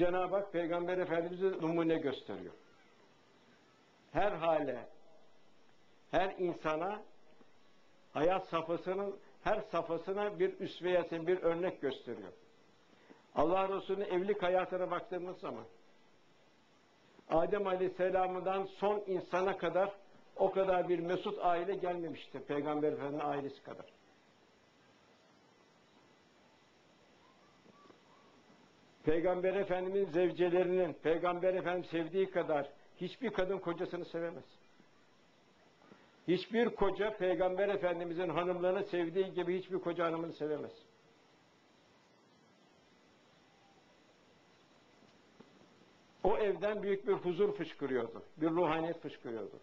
Cenab-ı Hak Peygamber Efendimiz'e numune gösteriyor. Her hale, her insana hayat safhasının her safhasına bir üsveyesi, bir örnek gösteriyor. Allah Resulü'nün evlilik hayatına baktığımız zaman Adem Aleyhisselam'dan son insana kadar o kadar bir mesut aile gelmemiştir. Peygamber Efendimiz'in ailesi kadar. Peygamber Efendimiz'in zevcelerinin Peygamber Efendimiz sevdiği kadar hiçbir kadın kocasını sevemez. Hiçbir koca Peygamber Efendimiz'in hanımlarını sevdiği gibi hiçbir koca hanımını sevemez. O evden büyük bir huzur fışkırıyordu. Bir ruhaniyet fışkırıyordu.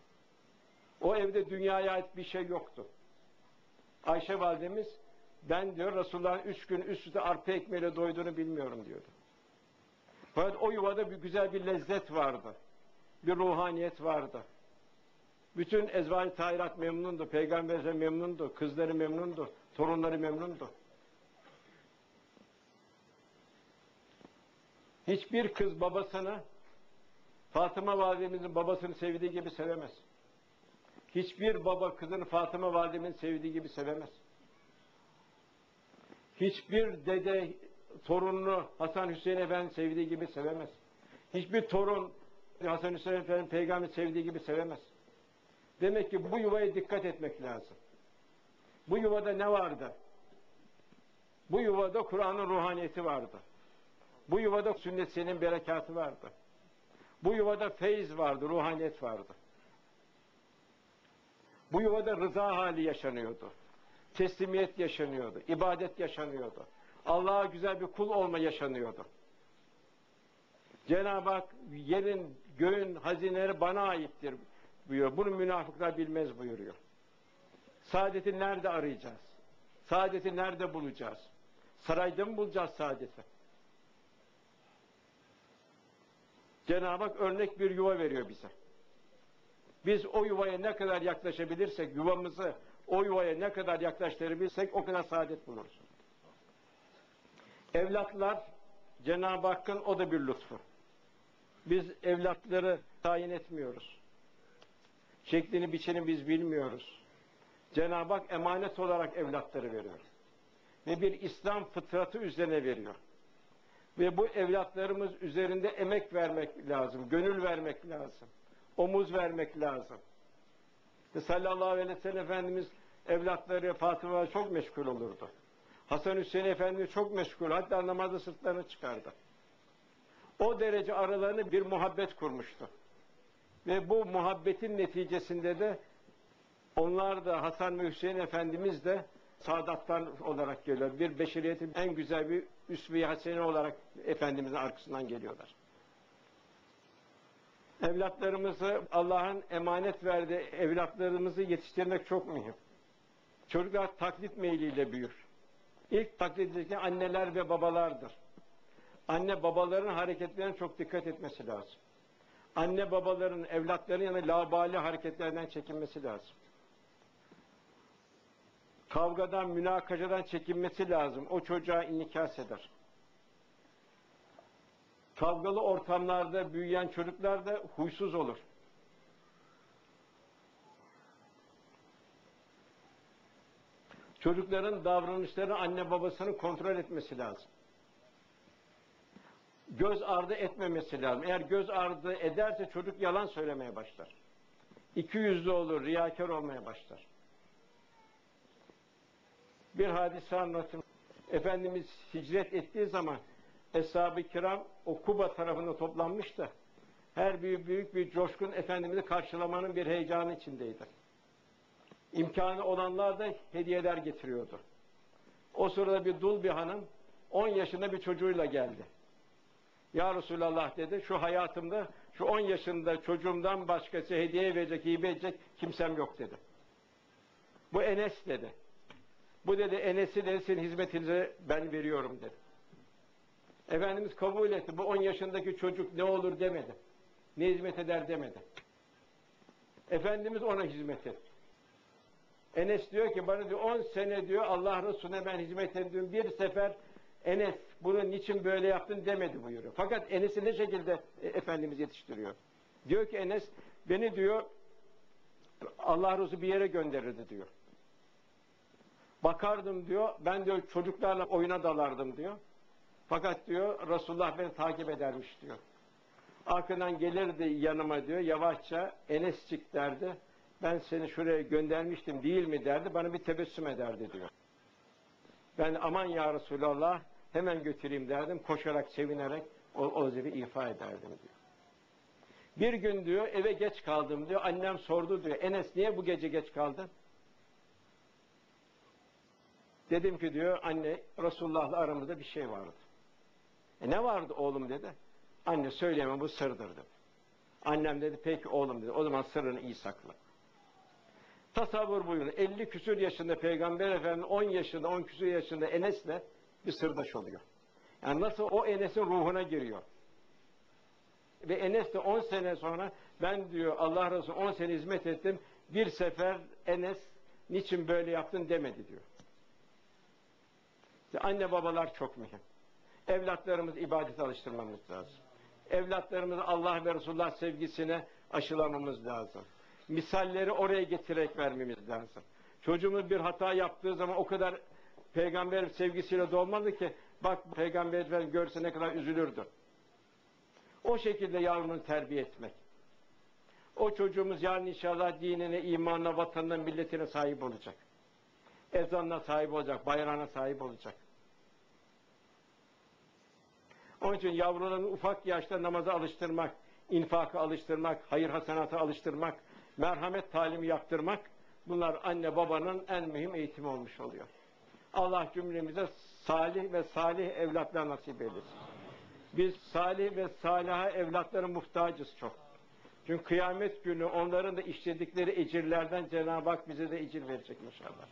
O evde dünyaya ait bir şey yoktu. Ayşe validemiz ben diyor Resulullah'ın üç gün üst üste arpa ekmeğiyle doyduğunu bilmiyorum diyordu. Fakat o yuvada bir güzel bir lezzet vardı. Bir ruhaniyet vardı. Bütün ezvali tahirat memnundu. Peygamber memnundu. Kızları memnundu. Torunları memnundu. Hiçbir kız babasını Fatıma validemizin babasını sevdiği gibi sevemez. Hiçbir baba kızını Fatıma validemizin sevdiği gibi sevemez. Hiçbir dede torununu Hasan Hüseyin Efendi sevdiği gibi sevemez. Hiçbir torun Hasan Hüseyin Efendi peygamber sevdiği gibi sevemez. Demek ki bu yuvaya dikkat etmek lazım. Bu yuvada ne vardı? Bu yuvada Kur'an'ın ruhaniyeti vardı. Bu yuvada sünnet senin berekatı vardı. Bu yuvada feyiz vardı, ruhaniyet vardı. Bu yuvada rıza hali yaşanıyordu. Teslimiyet yaşanıyordu, ibadet yaşanıyordu. Allah'a güzel bir kul olma yaşanıyordu. Cenab-ı Hak yerin, göğün hazineleri bana aittir buyuruyor. Bunu münafıklar bilmez buyuruyor. Saadeti nerede arayacağız? Saadeti nerede bulacağız? Sarayda mı bulacağız saadeti? Cenab-ı Hak örnek bir yuva veriyor bize. Biz o yuvaya ne kadar yaklaşabilirsek, yuvamızı o yuvaya ne kadar yaklaştırabilirsek o kadar saadet buluruz. Evlatlar Cenab-ı Hakk'ın o da bir lütfu. Biz evlatları tayin etmiyoruz. Şeklini biçeni biz bilmiyoruz. Cenab-ı Hak emanet olarak evlatları veriyor. Ve bir İslam fıtratı üzerine veriyor. Ve bu evlatlarımız üzerinde emek vermek lazım, gönül vermek lazım, omuz vermek lazım. İşte sallallahu aleyhi ve sellem Efendimiz evlatları Fatıma çok meşgul olurdu. Hasan Hüseyin Efendimiz çok meşgul, hatta namazda sırtlarını çıkardı. O derece aralarını bir muhabbet kurmuştu. Ve bu muhabbetin neticesinde de onlar da Hasan ve Hüseyin Efendimiz de saadattan olarak geliyor. Bir beşeriyetin en güzel bir üsve-i hasene olarak Efendimizin arkasından geliyorlar. Evlatlarımızı Allah'ın emanet verdiği evlatlarımızı yetiştirmek çok mühim. Çocuklar taklit meyliyle büyür. İlk taklit edilen anneler ve babalardır. Anne babaların hareketlerine çok dikkat etmesi lazım. Anne babaların evlatların yanında labali hareketlerden çekinmesi lazım kavgadan, münakaşadan çekinmesi lazım. O çocuğa inikas eder. Kavgalı ortamlarda büyüyen çocuklar da huysuz olur. Çocukların davranışlarını anne babasının kontrol etmesi lazım. Göz ardı etmemesi lazım. Eğer göz ardı ederse çocuk yalan söylemeye başlar. İki yüzlü olur, riyakar olmaya başlar bir hadise anlatım. Efendimiz hicret ettiği zaman Eshab-ı Kiram o Kuba tarafında toplanmış da her büyük büyük bir coşkun Efendimiz'i karşılamanın bir heyecanı içindeydi. İmkanı olanlar da hediyeler getiriyordu. O sırada bir dul bir hanım 10 yaşında bir çocuğuyla geldi. Ya Resulallah dedi, şu hayatımda şu 10 yaşında çocuğumdan başkası hediye verecek, hibe edecek kimsem yok dedi. Bu Enes dedi. Bu dedi Enes'i dedi sizin hizmetinize ben veriyorum dedi. Efendimiz kabul etti. Bu 10 yaşındaki çocuk ne olur demedi. Ne hizmet eder demedi. Efendimiz ona hizmet etti. Enes diyor ki bana diyor 10 sene diyor Allah Resulüne ben hizmet ettim. Bir sefer Enes bunu niçin böyle yaptın demedi buyuruyor. Fakat Enes'i ne şekilde e, Efendimiz yetiştiriyor? Diyor ki Enes beni diyor Allah Resulü bir yere gönderirdi diyor. Bakardım diyor ben diyor çocuklarla oyuna dalardım diyor. Fakat diyor Resulullah beni takip edermiş diyor. Arkadan gelirdi yanıma diyor yavaşça Enescik derdi. Ben seni şuraya göndermiştim değil mi derdi. Bana bir tebessüm ederdi diyor. Ben aman ya Resulallah hemen götüreyim derdim. Koşarak, sevinerek o, o vazife ifa ederdim diyor. Bir gün diyor eve geç kaldım diyor. Annem sordu diyor. Enes niye bu gece geç kaldın? Dedim ki diyor anne Resulullah'la aramızda bir şey vardı. E ne vardı oğlum dedi. Anne söyleme bu sırdır dedi. Annem dedi peki oğlum dedi. O zaman sırrını iyi sakla. Tasavvur buyurun. 50 küsür yaşında Peygamber Efendimiz 10 yaşında 10 küsür yaşında Enes'le bir sırdaş oluyor. Yani nasıl o Enes'in ruhuna giriyor. Ve Enes de 10 sene sonra ben diyor Allah Resulü 10 sene hizmet ettim. Bir sefer Enes niçin böyle yaptın demedi diyor. İşte anne babalar çok mühim. Evlatlarımız ibadet alıştırmamız lazım. Evlatlarımızı Allah ve Resulullah sevgisine aşılamamız lazım. Misalleri oraya getirerek vermemiz lazım. Çocuğumuz bir hata yaptığı zaman o kadar peygamber sevgisiyle dolmalı ki bak peygamber efendim görse ne kadar üzülürdü. O şekilde yavrunu terbiye etmek. O çocuğumuz yarın inşallah dinine, imanına, vatanına, milletine sahip olacak. Ezanına sahip olacak, bayrağına sahip olacak. Onun için yavrularını ufak yaşta namaza alıştırmak, infaka alıştırmak, hayır hasenata alıştırmak, merhamet talimi yaptırmak, bunlar anne babanın en mühim eğitimi olmuş oluyor. Allah cümlemize salih ve salih evlatlar nasip eylesin. Biz salih ve salaha evlatlara muhtacız çok. Çünkü kıyamet günü onların da işledikleri ecirlerden Cenab-ı Hak bize de ecir verecek inşallah.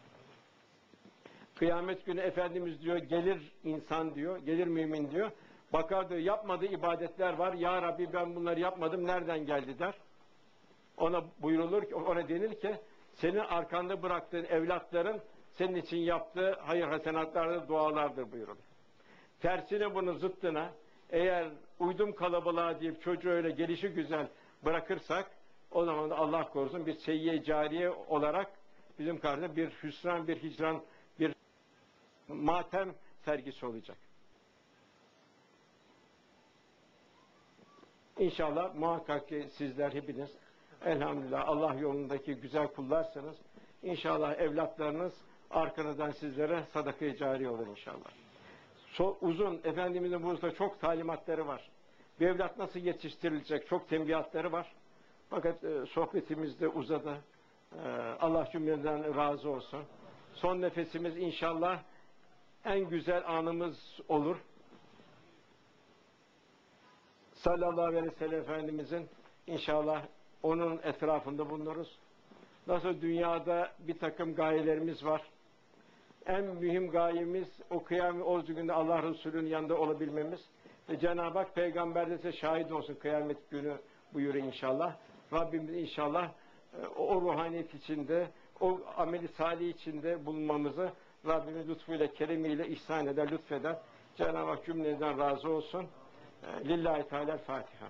Kıyamet günü Efendimiz diyor gelir insan diyor, gelir mümin diyor. Bakar diyor yapmadığı ibadetler var. Ya Rabbi ben bunları yapmadım nereden geldi der. Ona buyurulur ki ona denir ki senin arkanda bıraktığın evlatların senin için yaptığı hayır hasenatlardır, dualardır buyurulur. Tersine bunu zıttına eğer uydum kalabalığa deyip çocuğu öyle gelişi güzel bırakırsak o zaman da Allah korusun bir seyyiye cariye olarak bizim karşımızda bir hüsran, bir hicran, bir matem sergisi olacak. İnşallah muhakkak ki sizler hepiniz elhamdülillah Allah yolundaki güzel kullarsınız. İnşallah evlatlarınız arkanızdan sizlere sadaka-i cari olur inşallah. So, uzun, Efendimizin burada çok talimatları var. Bir evlat nasıl yetiştirilecek çok tembihatları var. Fakat e, sohbetimiz de uzadı. E, Allah cümleden razı olsun. Son nefesimiz inşallah en güzel anımız olur. Sallallahu aleyhi ve sellem Efendimizin inşallah onun etrafında bulunuruz. Nasıl dünyada bir takım gayelerimiz var. En mühim gayemiz o kıyamet o günde Allah Resulü'nün yanında olabilmemiz. Ve Cenab-ı Hak peygamberde de şahit olsun kıyamet günü buyuruyor inşallah. Rabbimiz inşallah e, o ruhaniyet içinde, o ameli salih içinde bulunmamızı Rabbimiz lütfuyla, keremiyle ihsan eder, lütfeder. Cenab-ı Hak cümleden razı olsun. Lillahi Teala Fatiha.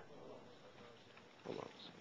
Allah.